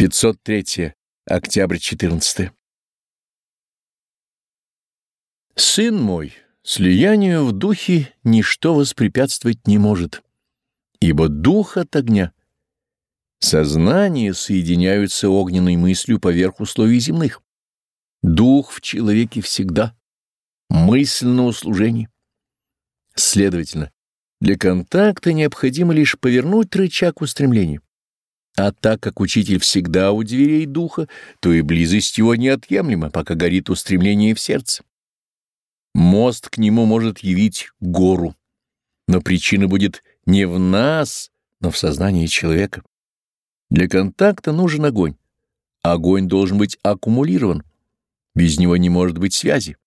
503. Октябрь 14. Сын мой, слиянию в духе ничто воспрепятствовать не может, ибо дух от огня. Сознание соединяются огненной мыслью поверх условий земных. Дух в человеке всегда. Мысль на услужении. Следовательно, для контакта необходимо лишь повернуть рычаг устремления. А так как учитель всегда у дверей духа, то и близость его неотъемлема, пока горит устремление в сердце. Мост к нему может явить гору, но причина будет не в нас, но в сознании человека. Для контакта нужен огонь. Огонь должен быть аккумулирован. Без него не может быть связи.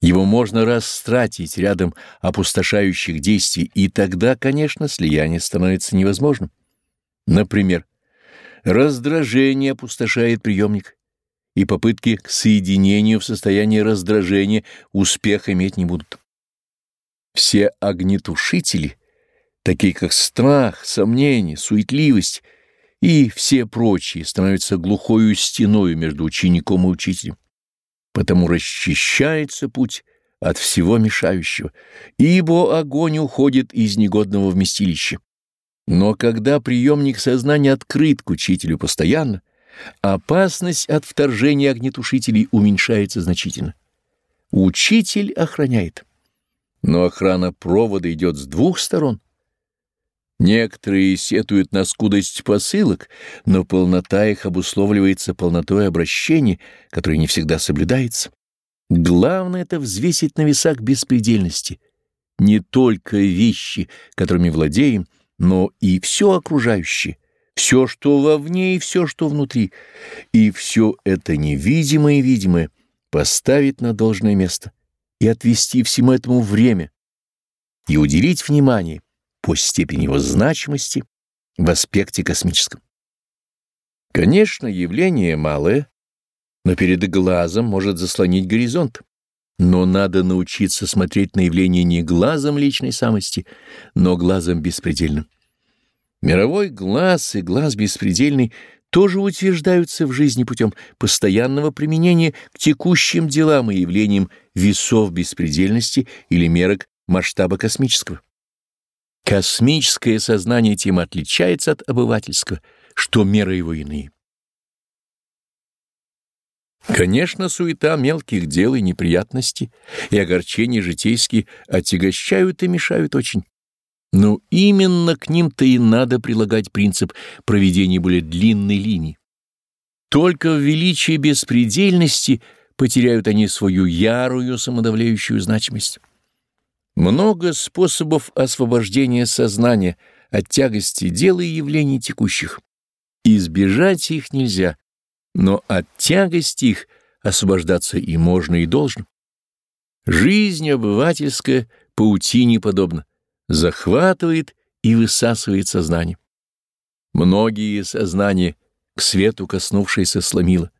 Его можно растратить рядом опустошающих действий, и тогда, конечно, слияние становится невозможным. Например, раздражение опустошает приемник, и попытки к соединению в состоянии раздражения успех иметь не будут. Все огнетушители, такие как страх, сомнение, суетливость и все прочие, становятся глухою стеною между учеником и учителем. Потому расчищается путь от всего мешающего, ибо огонь уходит из негодного вместилища. Но когда приемник сознания открыт к учителю постоянно, опасность от вторжения огнетушителей уменьшается значительно. Учитель охраняет. Но охрана провода идет с двух сторон. Некоторые сетуют на скудость посылок, но полнота их обусловливается полнотой обращения, которое не всегда соблюдается. Главное — это взвесить на весах беспредельности. Не только вещи, которыми владеем, но и все окружающее, все, что вовне и все, что внутри, и все это невидимое и видимое поставить на должное место и отвести всему этому время, и уделить внимание по степени его значимости в аспекте космическом. Конечно, явление малое, но перед глазом может заслонить горизонт. Но надо научиться смотреть на явление не глазом личной самости, но глазом беспредельным. Мировой глаз и глаз беспредельный тоже утверждаются в жизни путем постоянного применения к текущим делам и явлениям весов беспредельности или мерок масштаба космического. Космическое сознание тем отличается от обывательского, что меры его иные. Конечно, суета мелких дел и неприятности и огорчения житейские отягощают и мешают очень. Но именно к ним-то и надо прилагать принцип проведения более длинной линии. Только в величии беспредельности потеряют они свою ярую самодавляющую значимость. Много способов освобождения сознания от тягости дел и явлений текущих. Избежать их нельзя, но от тягости их освобождаться и можно, и должно. Жизнь обывательская паутине подобна, захватывает и высасывает сознание. Многие сознания к свету коснувшиеся сломило.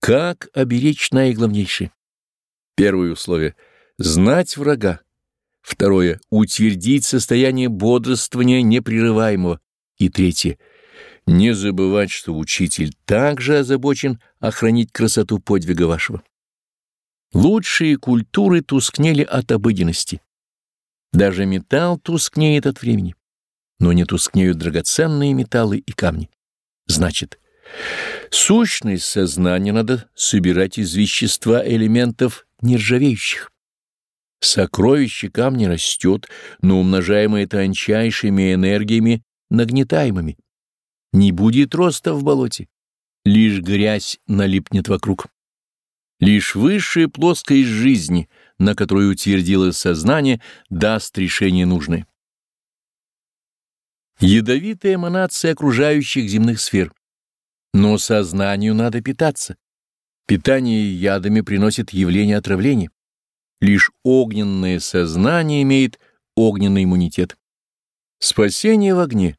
Как оберечь наиглавнейшее? Первое условие — знать врага. Второе — утвердить состояние бодрствования непрерываемого. И третье — не забывать, что учитель также озабочен охранить красоту подвига вашего. Лучшие культуры тускнели от обыденности. Даже металл тускнеет от времени, но не тускнеют драгоценные металлы и камни. Значит, сущность сознания надо собирать из вещества элементов нержавеющих. Сокровище камня растет, но умножаемое тончайшими энергиями нагнетаемыми. Не будет роста в болоте, лишь грязь налипнет вокруг. Лишь высшая плоскость жизни, на которую утвердилось сознание, даст решение нужное. Ядовитая эманация окружающих земных сфер. Но сознанию надо питаться. Питание ядами приносит явление отравления. Лишь огненное сознание имеет огненный иммунитет. Спасение в огне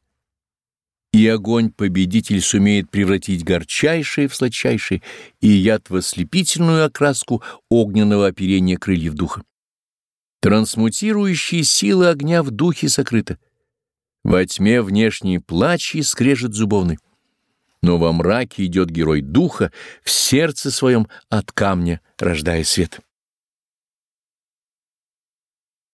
и огонь-победитель сумеет превратить горчайшее в сладчайшее, и яд в ослепительную окраску огненного оперения крыльев духа. Трансмутирующие силы огня в духе сокрыты. Во тьме внешний плач и скрежет зубовный. но во мраке идет герой духа, в сердце своем от камня рождая свет.